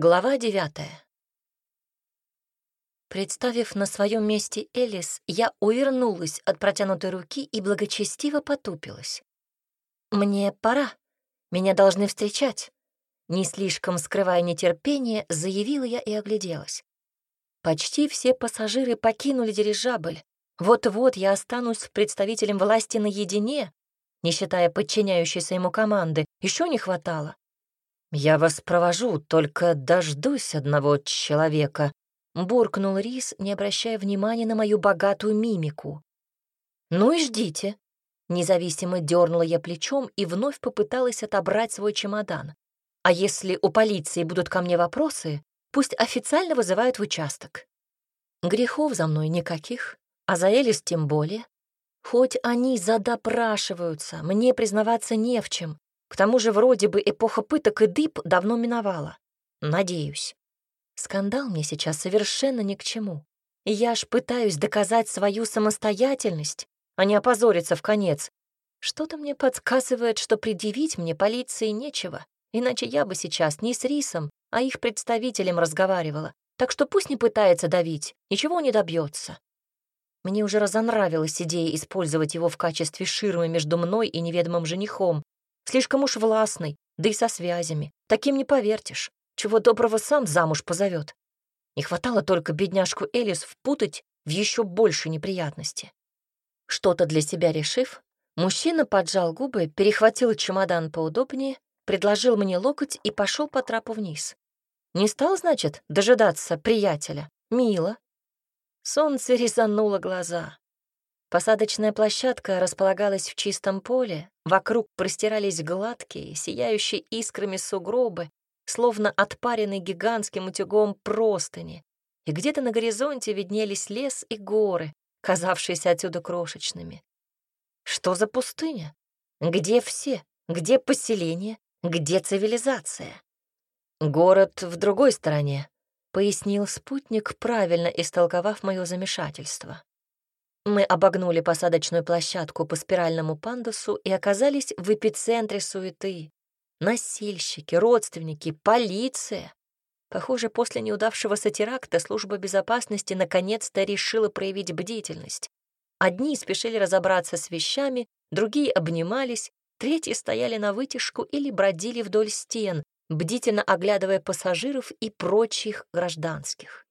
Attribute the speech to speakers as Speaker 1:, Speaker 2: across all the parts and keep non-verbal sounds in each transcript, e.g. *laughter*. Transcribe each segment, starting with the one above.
Speaker 1: Глава девятая. Представив на своем месте Элис, я увернулась от протянутой руки и благочестиво потупилась. «Мне пора. Меня должны встречать». Не слишком скрывая нетерпение, заявила я и огляделась. Почти все пассажиры покинули дирижабль. Вот-вот я останусь с представителем власти наедине, не считая подчиняющейся ему команды. Еще не хватало. «Я вас провожу, только дождусь одного человека», — буркнул Рис, не обращая внимания на мою богатую мимику. «Ну и ждите», — независимо дернула я плечом и вновь попыталась отобрать свой чемодан. «А если у полиции будут ко мне вопросы, пусть официально вызывают в участок. Грехов за мной никаких, а за Элис тем более. Хоть они задопрашиваются, мне признаваться не в чем, к тому же вроде бы эпоха пыток и дыб давно миновала. Надеюсь. Скандал мне сейчас совершенно ни к чему. я ж пытаюсь доказать свою самостоятельность, а не опозориться в конец. Что-то мне подсказывает, что предъявить мне полиции нечего, иначе я бы сейчас не с Рисом, а их представителем разговаривала. Так что пусть не пытается давить, ничего не добьется. Мне уже разонравилась идея использовать его в качестве ширмы между мной и неведомым женихом, Слишком уж властный, да и со связями. Таким не повертишь. Чего доброго сам замуж позовет. Не хватало только бедняжку Элис впутать в еще больше неприятности. Что-то для себя решив, мужчина поджал губы, перехватил чемодан поудобнее, предложил мне локоть и пошел по трапу вниз. Не стал, значит, дожидаться приятеля. Мило. Солнце резануло глаза. Посадочная площадка располагалась в чистом поле, вокруг простирались гладкие, сияющие искрами сугробы, словно отпаренные гигантским утюгом простыни, и где-то на горизонте виднелись лес и горы, казавшиеся отсюда крошечными. Что за пустыня? Где все? Где поселение? Где цивилизация? Город в другой стороне, пояснил спутник, правильно истолковав мое замешательство. Мы обогнули посадочную площадку по спиральному пандусу и оказались в эпицентре суеты. Носильщики, родственники, полиция. Похоже, после неудавшегося теракта служба безопасности наконец-то решила проявить бдительность. Одни спешили разобраться с вещами, другие обнимались, третьи стояли на вытяжку или бродили вдоль стен, бдительно оглядывая пассажиров и прочих гражданских.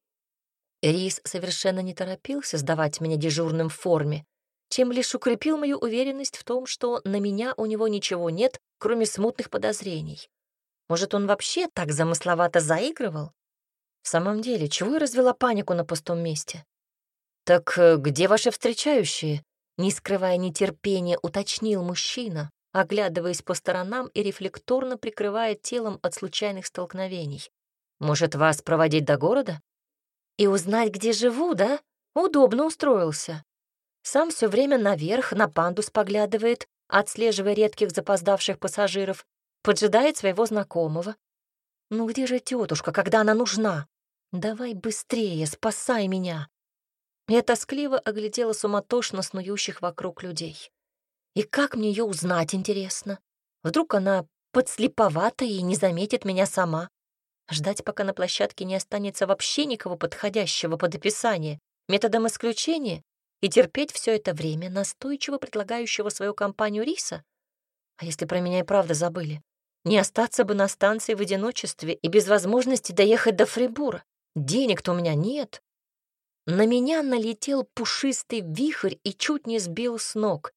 Speaker 1: Рис совершенно не торопился сдавать меня дежурным в форме, чем лишь укрепил мою уверенность в том, что на меня у него ничего нет, кроме смутных подозрений. Может, он вообще так замысловато заигрывал? В самом деле, чего я развела панику на пустом месте? «Так э, где ваши встречающие?» Не скрывая нетерпения, уточнил мужчина, оглядываясь по сторонам и рефлекторно прикрывая телом от случайных столкновений. «Может, вас проводить до города?» И узнать, где живу, да? Удобно устроился. Сам все время наверх, на пандус поглядывает, отслеживая редких запоздавших пассажиров, поджидает своего знакомого. Ну где же тетушка, когда она нужна? Давай быстрее, спасай меня. Я тоскливо оглядела суматошно снующих вокруг людей. И как мне ее узнать, интересно? Вдруг она подслеповата и не заметит меня сама? Ждать, пока на площадке не останется вообще никого подходящего под описание, методом исключения, и терпеть все это время настойчиво предлагающего свою компанию Риса? А если про меня и правда забыли? Не остаться бы на станции в одиночестве и без возможности доехать до Фрибура. Денег-то у меня нет. На меня налетел пушистый вихрь и чуть не сбил с ног.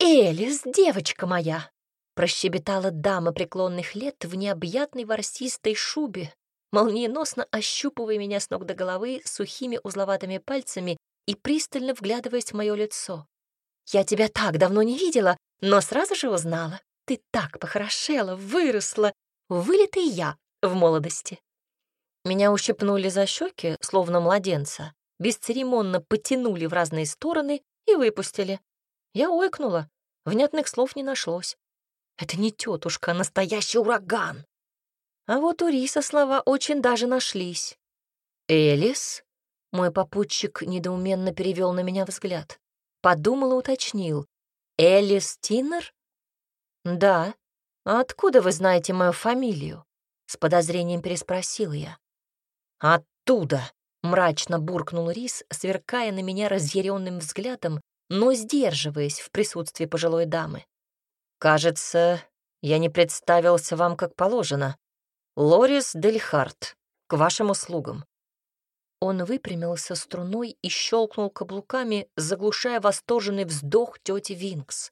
Speaker 1: «Элис, девочка моя!» Прощебетала дама преклонных лет в необъятной ворсистой шубе, молниеносно ощупывая меня с ног до головы сухими узловатыми пальцами и пристально вглядываясь в мое лицо. «Я тебя так давно не видела, но сразу же узнала. Ты так похорошела, выросла, вылитый я в молодости». Меня ущипнули за щеки, словно младенца, бесцеремонно потянули в разные стороны и выпустили. Я ойкнула, внятных слов не нашлось. Это не тетушка, а настоящий ураган. А вот у Риса слова очень даже нашлись. «Элис?» — мой попутчик недоуменно перевел на меня взгляд. Подумал и уточнил. «Элис Тиннер?» «Да. А откуда вы знаете мою фамилию?» С подозрением переспросил я. «Оттуда!» — мрачно буркнул Рис, сверкая на меня разъяренным взглядом, но сдерживаясь в присутствии пожилой дамы. «Кажется, я не представился вам как положено. Лорис Дельхарт, к вашим услугам». Он выпрямился струной и щелкнул каблуками, заглушая восторженный вздох тети Винкс.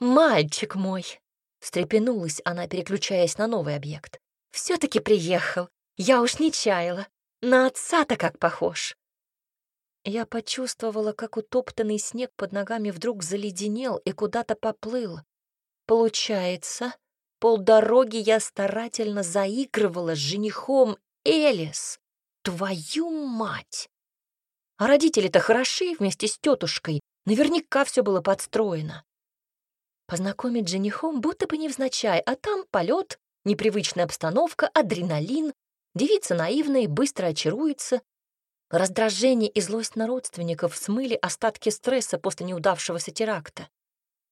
Speaker 1: «Мальчик мой!» — встрепенулась она, переключаясь на новый объект. все таки приехал. Я уж не чаяла. На отца-то как похож!» Я почувствовала, как утоптанный снег под ногами вдруг заледенел и куда-то поплыл. Получается, полдороги я старательно заигрывала с женихом Элис. Твою мать! А родители-то хороши вместе с тетушкой. Наверняка все было подстроено. Познакомить женихом будто бы невзначай, а там полет, непривычная обстановка, адреналин, девица наивная и быстро очаруется. Раздражение и злость на родственников смыли остатки стресса после неудавшегося теракта.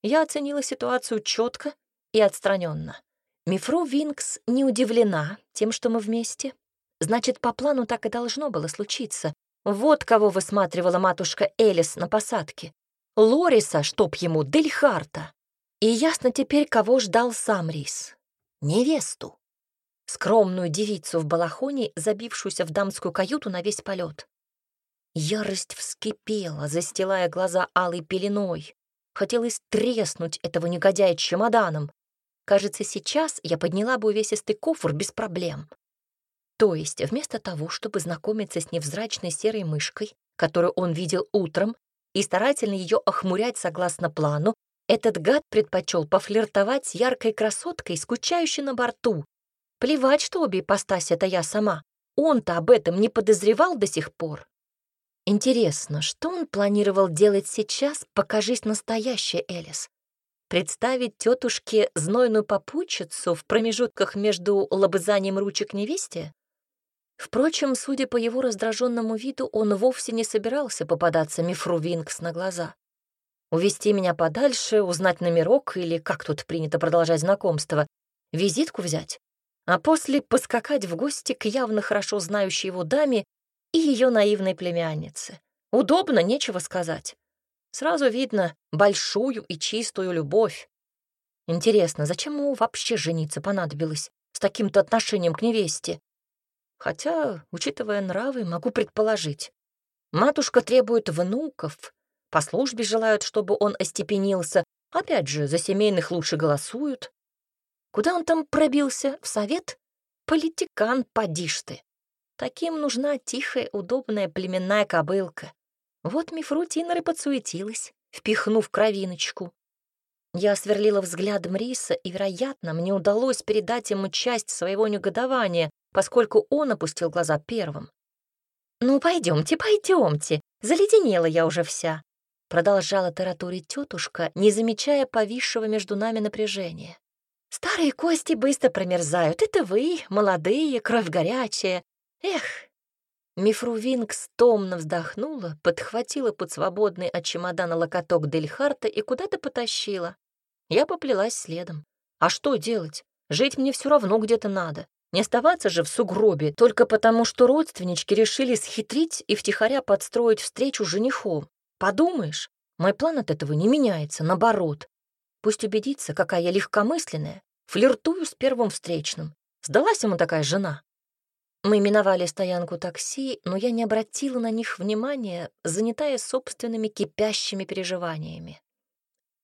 Speaker 1: Я оценила ситуацию четко и отстраненно. Мифру Винкс не удивлена тем, что мы вместе. Значит, по плану так и должно было случиться. Вот кого высматривала матушка Элис на посадке. Лориса, чтоб ему, Дельхарта. И ясно теперь, кого ждал сам Рис. Невесту. Скромную девицу в балахоне, забившуюся в дамскую каюту на весь полет. Ярость вскипела, застилая глаза алой пеленой. Хотелось треснуть этого негодяя чемоданом. Кажется, сейчас я подняла бы увесистый кофр без проблем. То есть вместо того, чтобы знакомиться с невзрачной серой мышкой, которую он видел утром, и старательно ее охмурять согласно плану, этот гад предпочел пофлиртовать с яркой красоткой, скучающей на борту. Плевать, что обе ипостаси — это я сама. Он-то об этом не подозревал до сих пор. Интересно, что он планировал делать сейчас, покажись настоящая Элис? Представить тетушке знойную попутчицу в промежутках между лобызанием ручек невесте? Впрочем, судя по его раздраженному виду, он вовсе не собирался попадаться мифру Винкс на глаза. Увести меня подальше, узнать номерок или, как тут принято продолжать знакомство, визитку взять, а после поскакать в гости к явно хорошо знающей его даме и ее наивной племяннице. Удобно, нечего сказать. Сразу видно большую и чистую любовь. Интересно, зачем ему вообще жениться понадобилось с таким-то отношением к невесте? Хотя, учитывая нравы, могу предположить. Матушка требует внуков, по службе желают, чтобы он остепенился. Опять же, за семейных лучше голосуют. Куда он там пробился? В совет? Политикан, подишь ты. Таким нужна тихая, удобная племенная кобылка. Вот Мифрутинер и подсуетилась, впихнув кровиночку. Я сверлила взглядом Риса, и, вероятно, мне удалось передать ему часть своего негодования, поскольку он опустил глаза первым. «Ну, пойдемте, пойдемте, заледенела я уже вся», продолжала тараторить тетушка, не замечая повисшего между нами напряжения. «Старые кости быстро промерзают. Это вы, молодые, кровь горячая. Эх!» Мифру Винкс вздохнула, подхватила под свободный от чемодана локоток Дельхарта и куда-то потащила. Я поплелась следом. А что делать? Жить мне все равно где-то надо. Не оставаться же в сугробе только потому, что родственнички решили схитрить и втихаря подстроить встречу с женихом. Подумаешь, мой план от этого не меняется, наоборот. Пусть убедится, какая я легкомысленная, флиртую с первым встречным. Сдалась ему такая жена. Мы миновали стоянку такси, но я не обратила на них внимания, занятая собственными кипящими переживаниями.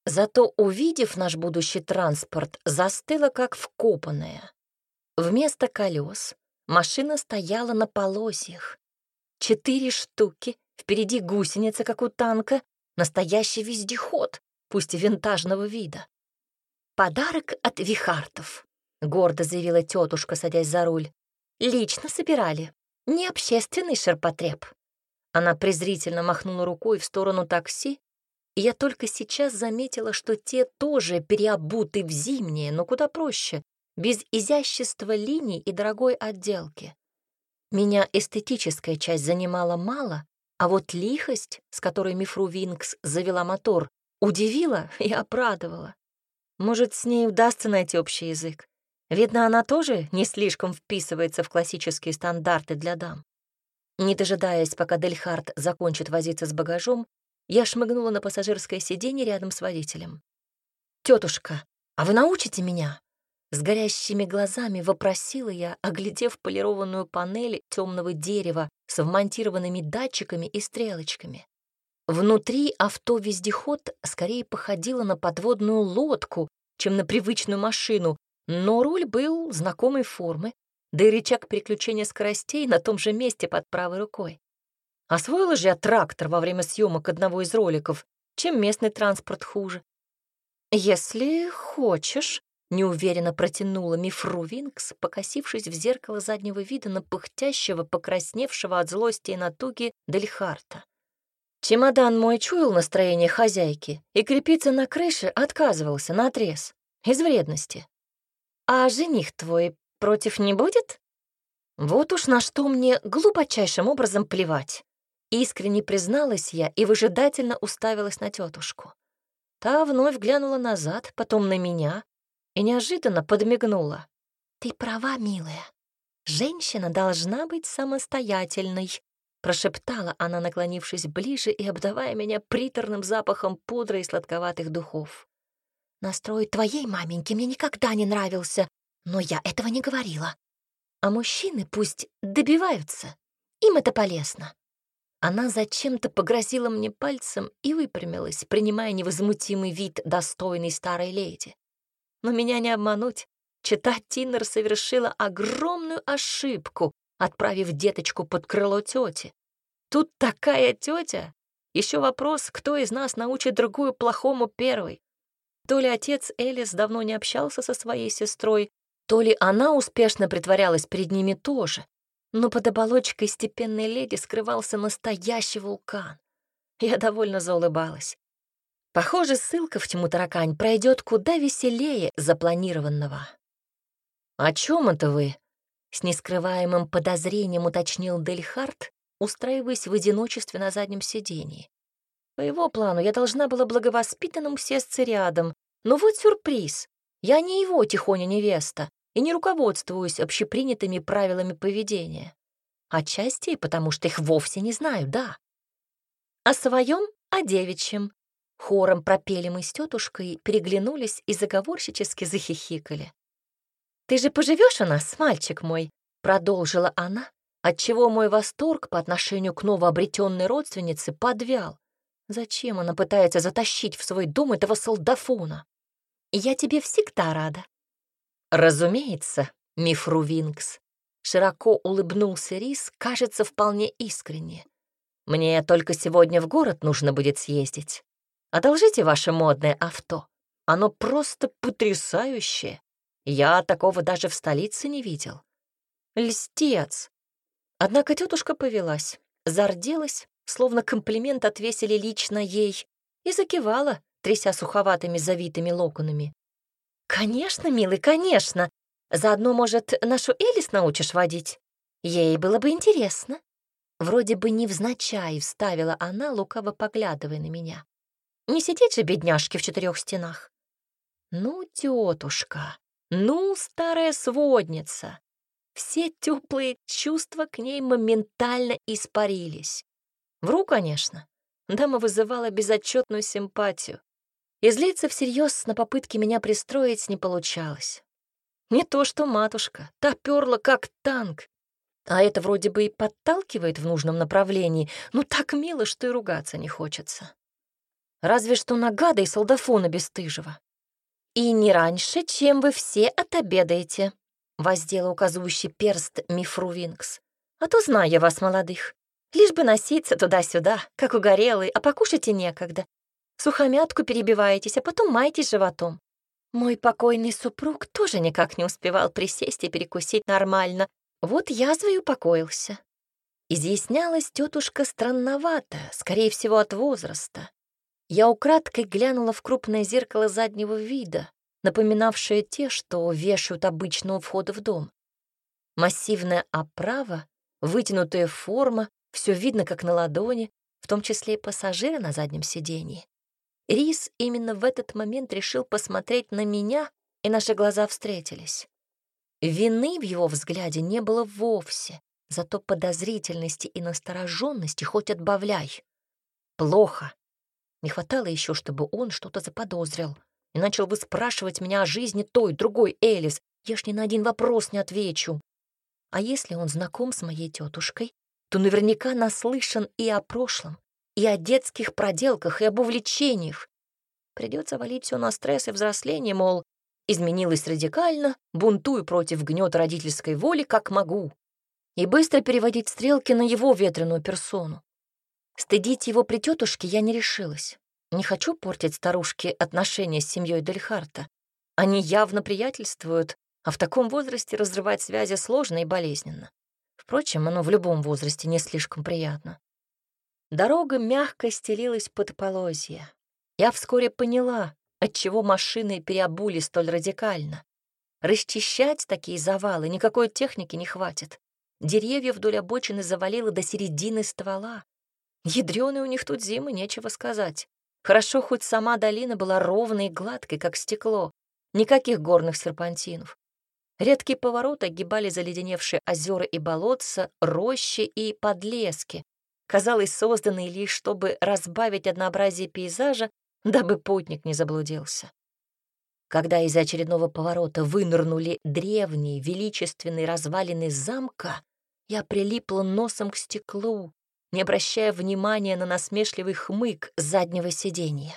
Speaker 1: Зато, увидев наш будущий транспорт, застыла как вкопанная. Вместо колес машина стояла на полосьях. Четыре штуки, впереди гусеница, как у танка, настоящий вездеход, пусть и винтажного вида. «Подарок от Вихартов», — гордо заявила тетушка, садясь за руль. Лично собирали. Не общественный ширпотреб. Она презрительно махнула рукой в сторону такси, и я только сейчас заметила, что те тоже переобуты в зимнее, но куда проще, без изящества линий и дорогой отделки. Меня эстетическая часть занимала мало, а вот лихость, с которой Мифру Винкс завела мотор, удивила и *laughs* обрадовала. Может, с ней удастся найти общий язык. Видно, она тоже не слишком вписывается в классические стандарты для дам. Не дожидаясь, пока Дельхард закончит возиться с багажом, я шмыгнула на пассажирское сиденье рядом с водителем. «Тетушка, а вы научите меня?» С горящими глазами вопросила я, оглядев полированную панель темного дерева с вмонтированными датчиками и стрелочками. Внутри авто-вездеход скорее походило на подводную лодку, чем на привычную машину, но руль был знакомой формы, да и рычаг переключения скоростей на том же месте под правой рукой. Освоила же я трактор во время съемок одного из роликов, чем местный транспорт хуже. «Если хочешь», — неуверенно протянула Мифру Винкс, покосившись в зеркало заднего вида на пыхтящего, покрасневшего от злости и натуги Дельхарта. Чемодан мой чуял настроение хозяйки и крепиться на крыше отказывался на отрез из вредности. «А жених твой против не будет?» Вот уж на что мне глубочайшим образом плевать. Искренне призналась я и выжидательно уставилась на тетушку. Та вновь глянула назад, потом на меня и неожиданно подмигнула. «Ты права, милая. Женщина должна быть самостоятельной», прошептала она, наклонившись ближе и обдавая меня приторным запахом пудры и сладковатых духов. «Настрой твоей маменьки мне никогда не нравился, но я этого не говорила. А мужчины пусть добиваются, им это полезно. Она зачем-то погрозила мне пальцем и выпрямилась, принимая невозмутимый вид достойной старой леди. Но меня не обмануть. Чита Тиннер совершила огромную ошибку, отправив деточку под крыло тети. Тут такая тетя. Еще вопрос, кто из нас научит другую плохому первой. То ли отец Элис давно не общался со своей сестрой, то ли она успешно притворялась перед ними тоже но под оболочкой степенной леди скрывался настоящий вулкан. Я довольно заулыбалась. Похоже, ссылка в тьму таракань пройдет куда веселее запланированного. «О чем это вы?» — с нескрываемым подозрением уточнил Дельхарт, устраиваясь в одиночестве на заднем сидении. По его плану я должна была благовоспитанным сесться рядом, но вот сюрприз. Я не его тихоня невеста, и не руководствуюсь общепринятыми правилами поведения. Отчасти потому, что их вовсе не знаю, да. О своем, о девичьем. Хором пропели мы с тетушкой, переглянулись и заговорщически захихикали. «Ты же поживешь у нас, мальчик мой?» — продолжила она, отчего мой восторг по отношению к новообретенной родственнице подвял. Зачем она пытается затащить в свой дом этого солдафона? Я тебе всегда рада. «Разумеется, мифру Винкс», — широко улыбнулся Рис, кажется, вполне искренне. «Мне только сегодня в город нужно будет съездить. Одолжите ваше модное авто. Оно просто потрясающее. Я такого даже в столице не видел. Льстец!» Однако тетушка повелась, зарделась, словно комплимент отвесили лично ей, и закивала, тряся суховатыми завитыми локонами. «Конечно, милый, конечно. Заодно, может, нашу Элис научишь водить? Ей было бы интересно». Вроде бы невзначай вставила она, лукаво поглядывая на меня. «Не сидеть же, бедняжки, в четырех стенах». «Ну, тетушка, ну, старая сводница». Все теплые чувства к ней моментально испарились. Вру, конечно. Дама вызывала безотчетную симпатию. И злиться всерьез на попытки меня пристроить не получалось. Не то что матушка, та перла как танк. А это вроде бы и подталкивает в нужном направлении, но так мило, что и ругаться не хочется. Разве что на гада и солдафона бесстыжего. «И не раньше, чем вы все отобедаете», — воздела указывающий перст Мифру Винкс. «А то знаю я вас, молодых. Лишь бы носиться туда-сюда, как угорелый, а покушать и некогда сухомятку перебиваетесь, а потом маетесь животом. Мой покойный супруг тоже никак не успевал присесть и перекусить нормально. Вот язвой упокоился. Изъяснялась тетушка странновато, скорее всего, от возраста. Я украдкой глянула в крупное зеркало заднего вида, напоминавшее те, что вешают обычно у входа в дом. Массивная оправа, вытянутая форма, все видно как на ладони, в том числе и пассажиры на заднем сидении. Рис именно в этот момент решил посмотреть на меня, и наши глаза встретились. Вины в его взгляде не было вовсе, зато подозрительности и настороженности хоть отбавляй. Плохо. Не хватало еще, чтобы он что-то заподозрил и начал выспрашивать меня о жизни той, другой Элис. Я ж ни на один вопрос не отвечу. А если он знаком с моей тетушкой, то наверняка наслышан и о прошлом, и о детских проделках, и об увлечениях. Придется валить все на стресс и взросление, мол, изменилась радикально, бунтую против гнета родительской воли, как могу, и быстро переводить стрелки на его ветреную персону. Стыдить его при тетушке я не решилась. Не хочу портить старушке отношения с семьей Дельхарта. Они явно приятельствуют, а в таком возрасте разрывать связи сложно и болезненно. Впрочем, оно в любом возрасте не слишком приятно. Дорога мягко стелилась под полозья. Я вскоре поняла, отчего машины переобули столь радикально. Расчищать такие завалы никакой техники не хватит. Деревья вдоль обочины завалило до середины ствола. Ядрёные у них тут зимы, нечего сказать. Хорошо, хоть сама долина была ровной и гладкой, как стекло. Никаких горных серпантинов. Редкие повороты огибали заледеневшие озера и болотца, рощи и подлески, казалось, созданные лишь, чтобы разбавить однообразие пейзажа дабы путник не заблудился. Когда из очередного поворота вынырнули древние величественные развалины замка, я прилипла носом к стеклу, не обращая внимания на насмешливый хмык заднего сиденья.